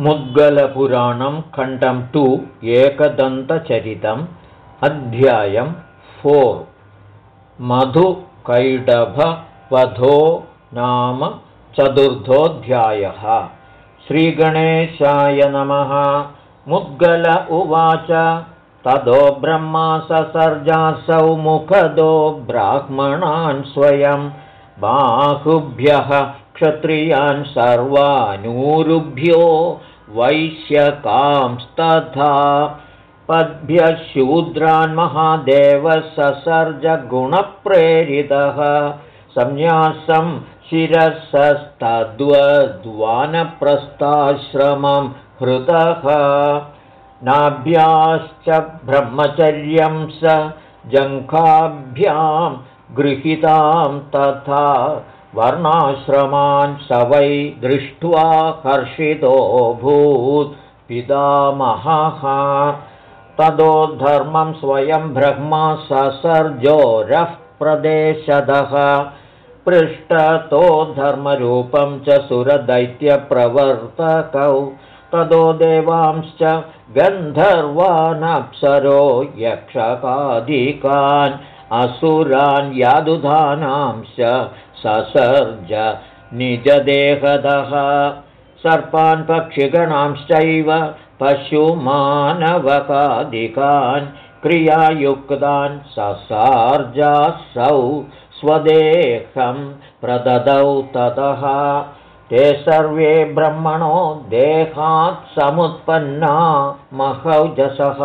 मुद्गलपुराणं खण्डं टु एकदन्तचरितम् अध्यायं फोर्। मधुकैडभवधो नाम चतुर्थोऽध्यायः। श्रीगणेशाय नमः। मुद्गल उवाच तदो ब्रह्मा ससर्जासौ मुखदो ब्राह्मणान् स्वयं। बाहुभ्यः क्षत्रियान् सर्वानूरुभ्यो वैश्यकांस्तथा पद्भ्यः शूद्रान् महादेवः ससर्जगुणप्रेरितः। संन्यासं शिरसस्तद्वद्वानप्रस्थाश्रमं हृतः। नाभ्याश्च ब्रह्मचर्यं स जङ्घाभ्यां गृहीतां तथा वर्णाश्रमान् स वै दृष्ट्वा हर्षितोऽभूत् पितामहः तदो धर्मं स्वयं ब्रह्मा ससर्जोरः प्रदेशदः। पृष्ठतो धर्मरूपं च सुरदैत्यप्रवर्तकौ। तदो देवांश्च गन्धर्वानप्सरो यक्षकादिकान् असुरान् यादुधानांश्च ससर्ज निजदेहदः। सर्पान् पक्षिगणांश्चैव पशुमानवकादिकान् क्रियायुक्तान् ससार्जासौ स्वदेहं प्रददौ ततः। ते सर्वे ब्रह्मणो देहात् समुत्पन्ना महौजसः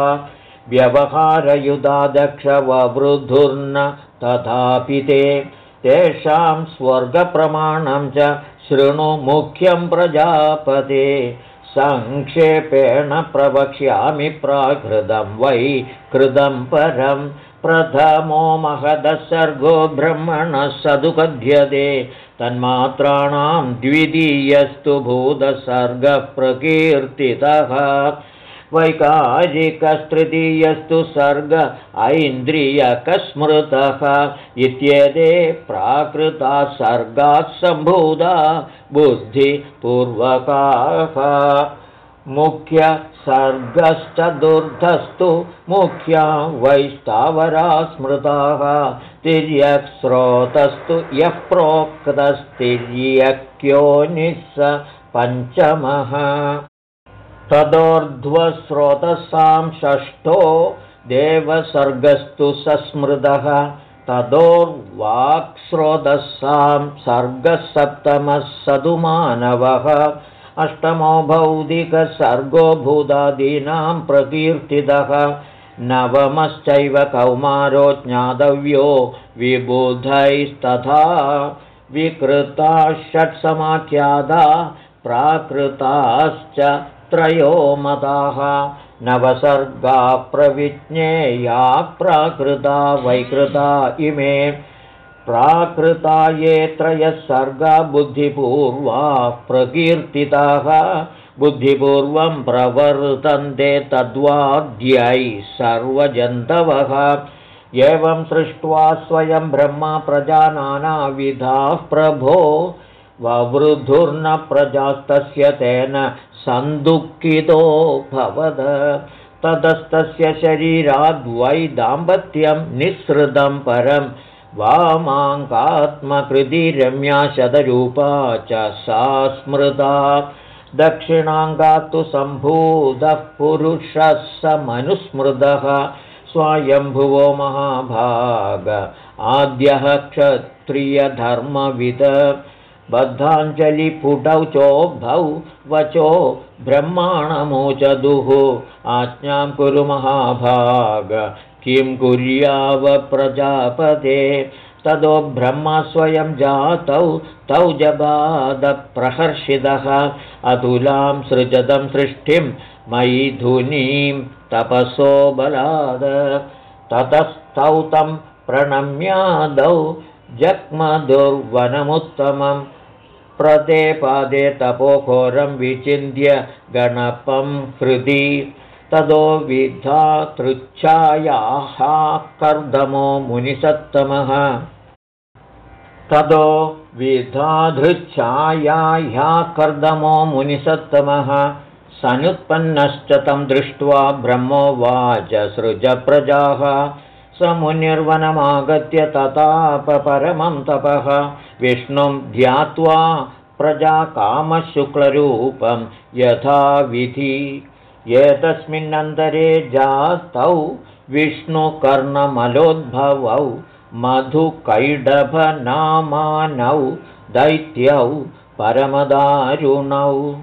व्यवहारयुधादक्षववृधुर्न तथापि ते तेषां स्वर्गप्रमाणं च शृणु मुख्यं प्रजापते। सङ्क्षेपेण प्रवक्ष्यामि प्राकृतं वै कृतं परं। प्रथमो महदसर्गो ब्रह्मणः सदुपद्यते। तन्मात्राणां द्वितीयस्तु भूतसर्गप्रकीर्तितः वैकारिकस्तृतीयस्तु सर्ग ऐन्द्रियकस्मृतः इत्येते प्राकृता सर्गात् सम्भूता बुद्धिपूर्वकाः। मुख्यसर्गश्चतुर्थस्तु मुख्या वैस्तावरा स्मृताः। तिर्यक्स्रोतस्तु यः प्रोक्तस्तिर्यक्योनिः पञ्चमः तदोर्ध्वस्रोतसां षष्ठो देवसर्गस्तु सस्मृतः तदोर्वाक्स्रोतसां सर्गसप्तमः सदुमानवः अष्टमो भौतिकसर्गो भूतादीनां प्रकीर्तितः। नवमश्चैव कौमारो ज्ञातव्यो विबुधैस्तथा। विकृता षट्समाख्याता प्राकृताश्च त्रयो मताः नवसर्गा प्रविज्ञेया प्राकृता वैकृता इमे। प्राकृता ये त्रयः सर्गा बुद्धिपूर्वा प्रकीर्तिताः। बुद्धिपूर्वं प्रवर्तन्ते तद्वाद्यै सर्वजन्तवः। एवं सृष्ट्वा स्वयं ब्रह्मा प्रजानानाविधाः प्रभो ववृधुर्न प्रजास्तस्य तेन सन्दुःखितो भवद। ततस्तस्य शरीराद्वै दाम्पत्यं निःसृतं परं वामाङ्कात्मकृति रम्या शतरूपा च सा स्मृता। दक्षिणाङ्गात्तु सम्भूतः पुरुषः स मनुस्मृतः। स्वायम्भुवो महाभाग आद्यः क्षत्रियधर्मविद बद्धाञ्जलिपुटौ चोभौ वचो ब्रह्माणमोचदुः। आज्ञां कुरु महाभाग। किं कुर्याव प्रजापते? ततो ब्रह्मा स्वयं जातौ तौ जगादप्रहर्षितः अतुलां सृजतं सृष्टिं मैथुनीं तपसो बलाद। ततस्तौ तं प्रणम्यादौ जग्मदुर्वनमुत्तमम् प्रदेपादे तपोघोरं विचिन्त्य गणपं हृदि। ततो विधातृच्छायाः कर्दमो मुनिसत्तमः। ततो विधाधृच्छायाः कर्दमो मुनिसत्तमः। सनुत्पन्नश्च तं दृष्ट्वा ब्रह्मोवाच सृजप्रजाः स मुनिर्वनमागत्य ततापरमं तपः। विष्णुं ध्यात्वा प्रजाकामशुक्लरूपं यथाविधि। एतस्मिन्नन्तरे जातौ विष्णुकर्णमलोद्भवौ मधुकैडभनामानौ दैत्यौ परमदारुणौ।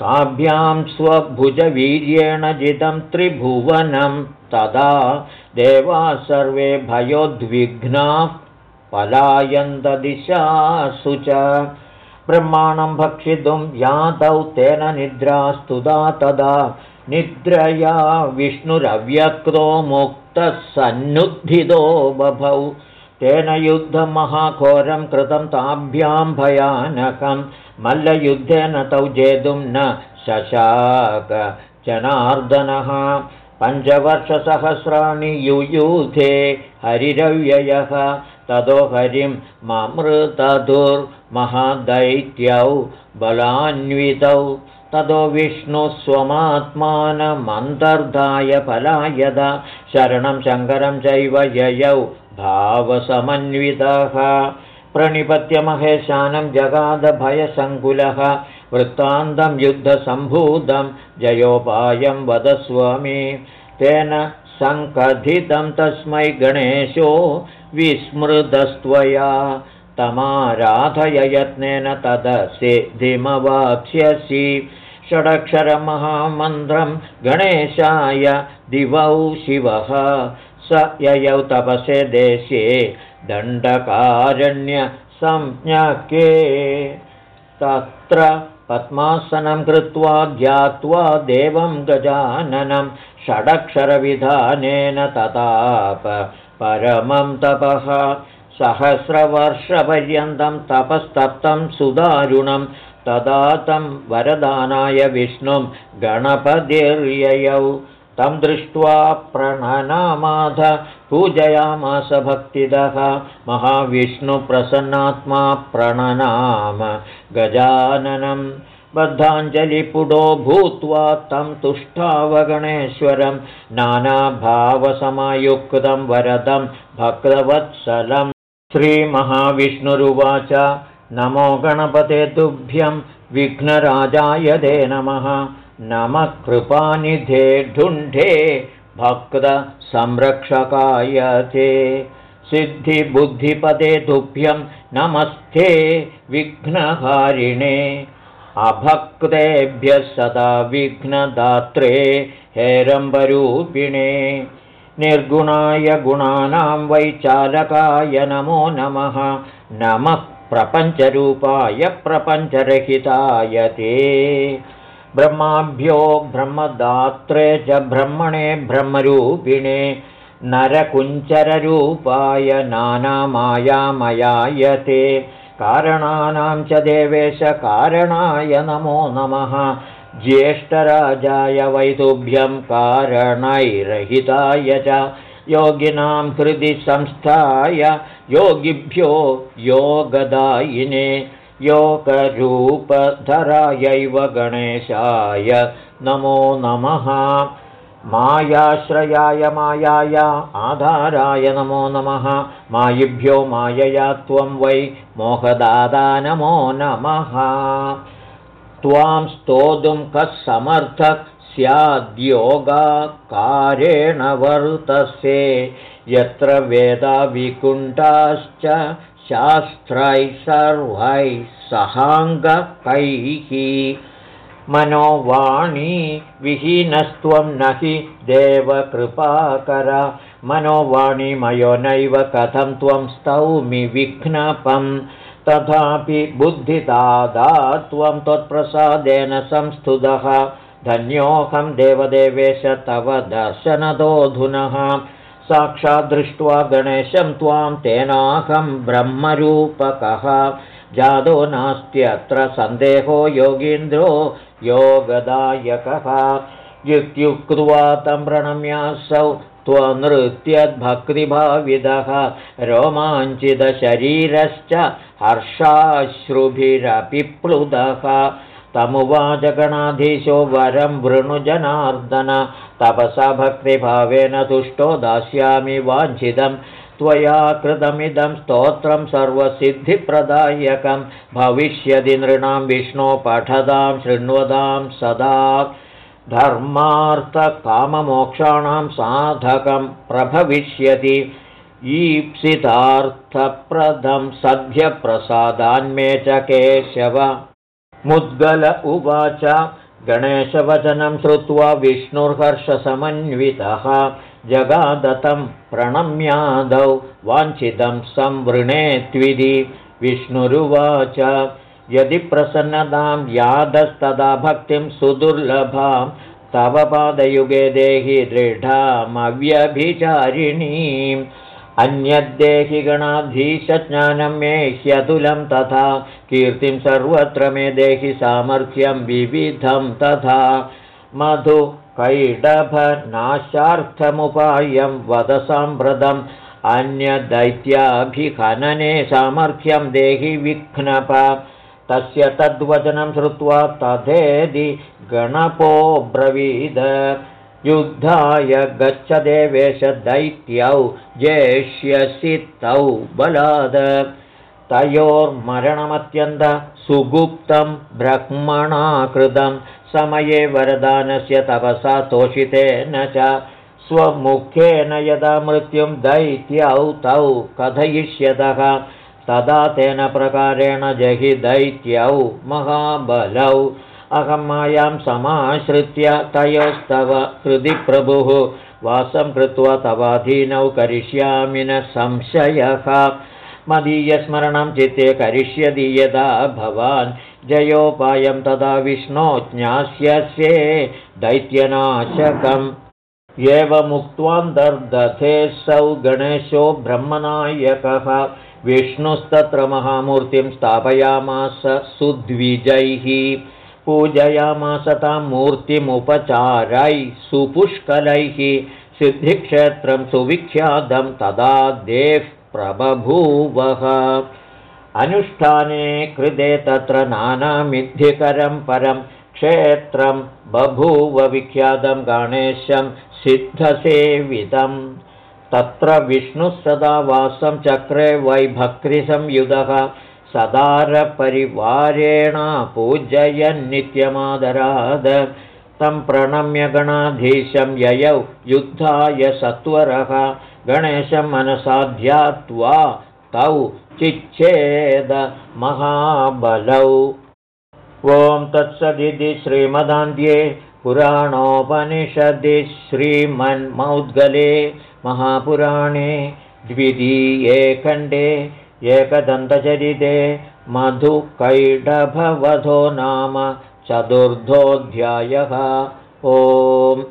ताभ्यां स्वभुजवीर्येण जितं त्रिभुवनं तदा देवा सर्वे भयोद्विघ्नाः पलायन्तदिशासु च। ब्रह्माणं भक्षितुं यादौ तेन निद्रास्तुदा तदा। निद्रया विष्णुरव्यक्तो मुक्तः सन्नुद्धितो बभौ। तेन युद्धमहाघोरं कृतं ताभ्यां भयानकं। मल्लयुद्धेन तौ जेतुं न शशाक जनार्दनः पञ्चवर्षसहस्राणि युयूथे हरिरव्ययः। ततो हरिं ममृतदुर्महादैत्यौ बलान्वितौ। ततो विष्णुस्वमात्मानमन्तर्धाय पलायद। शरणं शङ्करं चैव ययौ भावसमन्वितः। प्रणिपत्यमहेशानं जगादभयसङ्कुलः वृत्तान्तं युद्धसम्भूतं जयोपायं वदस्व मे तेन सङ्कथितं तस्मै गणेशो विस्मृतस्त्वया। तमाराधययत्नेन तदसिद्धिमवाप्स्यसि षडक्षरमहामन्त्रं गणेशाय दिवौ शिवः। स ययौ तपसे देशे दण्डकारण्यसंज्ञके। तत्र पद्मासनं कृत्वा ध्यात्वा देवं गजाननं षडक्षरविधानेन तताप परमं तपः सहस्रवर्षपर्यन्तं तपस्तप्तं सुदारुणं तदा तं वरदानाय विष्णुं गणपतिर्ययौ तं दृष्ट्वा प्रणनामाध पूजयामास भक्तिदः। महाविष्णुप्रसन्नात्मा प्रणनाम। गजाननं बद्धाञ्जलिपुडो भूत्वा तं तुष्टावगणेश्वरं। नानाभावसमयुक्तं वरदं भक्तवत्सलं। श्रीमहाविष्णुरुवाच। नमो गणपते तुभ्यं। विघ्नराजाय ते नमः नमः कृपानिधे ढुण्ढे भक्तसंरक्षकाय ते सिद्धिबुद्धिपदे तुभ्यं नमस्ते विघ्नहारिणे। अभक्तेभ्यः सदा विघ्नदात्रे हेरम्बरूपिणे। निर्गुणाय गुणानां वैचालकाय नमो नमः। नमः प्रपञ्चरूपाय प्रपञ्चरहिताय ते ब्रह्माभ्यो ब्रह्मदात्रे च ब्रह्मणे ब्रह्मरूपिणे नरकुञ्चररूपाय नानामायामयाय ते कारणानां च देवेशकारणाय नमो नमः। ज्येष्ठराजाय वैतुभ्यं कारणैरहिताय च योगिनां हृदि संस्थाय योगिभ्यो योगदायिने योगरूपधरायैव गणेशाय नमो नमः। मायाश्रयाय मायाय आधाराय नमो नमः। मायिभ्यो मायया त्वं वै मोहदादा नमो नमः। त्वां स्तोतुं कः समर्थः? स्याद्योगाकारेण वर्तसे। यत्र वेदाविकुण्ठाश्च शास्त्रैः सर्वैः सहाङ्गकैः मनोवाणी विहीनस्त्वं न हि देवकृपाकर। मनोवाणीमयो नैव कथं त्वं स्तौमि विघ्नपं। तथापि बुद्धिदादा त्वं त्वत्प्रसादेन संस्तुतः। धन्योऽहं देवदेवेश तव दर्शनदोऽधुनः साक्षाद्दृष्ट्वा गणेशं त्वां तेनाहं ब्रह्मरूपकः। जादो नास्त्यत्र सन्देहो योगीन्द्रो योगदायकः। युक्त्युक्त्वा तं प्रणम्यासौ त्वनृत्यद्भक्तिभाविदः रोमाञ्चितशरीरश्च हर्षाश्रुभिरपि प्लुदः तमुवाचगणाधीशो वरं वृणुजनार्दन तपसा भक्तिभावेन तुष्टो दास्यामि वाञ्छितं। त्वया कृतमिदं स्तोत्रं सर्वसिद्धिप्रदायकं। भविष्यति नृणां विष्णो पठदां शृण्वतां सदा। धर्मार्थकाममोक्षाणां साधकं प्रभविष्यति। ईप्सितार्थप्रदं सद्यप्रसादान्मे च केशव मुद्गल उवाच। गणेशवचनं श्रुत्वा विष्णुर्हर्षसमन्वितः। जगादतं प्रणम्यादौ वाञ्छितं संवृणेत्विधि विष्णुरुवाच यदि प्रसन्नतां यादस्तदा भक्तिं सुदुर्लभां तव पादयुगे देहि दृढामव्यभिचारिणीम् अन्यद्देहि गणाधीशज्ञानं मे ह्यतुलं तथा कीर्तिं सर्वत्र मे देहि सामर्थ्यं विविधं तथा। मधु कैडभनाशार्थमुपायं वद साम्प्रतम् अन्यदैत्याभिखनने सामर्थ्यं देहि विघ्नप। तस्य तद्वचनं श्रुत्वा तथेदि गणपोऽब्रवीद युद्धाय गच्छ देवेश दैत्यौ जेष्यसि तौ बलाद। तयोर्मरणमत्यन्त सुगुप्तं ब्रह्मणा कृतं समये वरदानस्य तपसा तोषितेन च स्वमुखेन यदा मृत्युं दैत्यौ तौ कथयिष्यतः तदा तेन प्रकारेण जहि दैत्यौ महाबलौ अहं मायां समाश्रित्य तयोस्तव हृदि प्रभुः। वासं कृत्वा तवाधीनौ करिष्यामि न संशयः। मदीयस्मरणं चित्ते करिष्यति यदा भवान्। जयोपायं तदा विष्णो ज्ञास्यस्ये दैत्यनाशकम्। एवमुक्त्वान्तर्दधेऽसौ गणेशो ब्रह्मनायकः। विष्णुस्तत्र महामूर्तिं स्थापयामास सुद्विजैः पूजयामास तां मूर्तिमुपचारैः सुपुष्कलैः सिद्धिक्षेत्रं सुविख्यातं तदा देः प्रबभूवः। अनुष्ठाने कृते तत्र नानामिद्धिकरं परं क्षेत्रं बभूव विख्यातं गणेशं सिद्धसेवितं। तत्र विष्णुः सदा वासं चक्रे वैभक्तिसंयुधः सदारपरिवारेण पूजयन्नित्यमादराद तं प्रणम्य गणाधीशं ययौ युद्धाय सत्वरः। गणेशं मनसा ध्यात्वा तौ चिच्छेद महाबलौ। ॐ तत्सदिति श्रीमदान्ध्ये पुराणोपनिषदि श्रीमन्मौद्गले महापुराणे द्वितीये खण्डे एकदन्तचरिते मधुकैडभवधो नाम चतुर्थोऽध्यायः। ओम्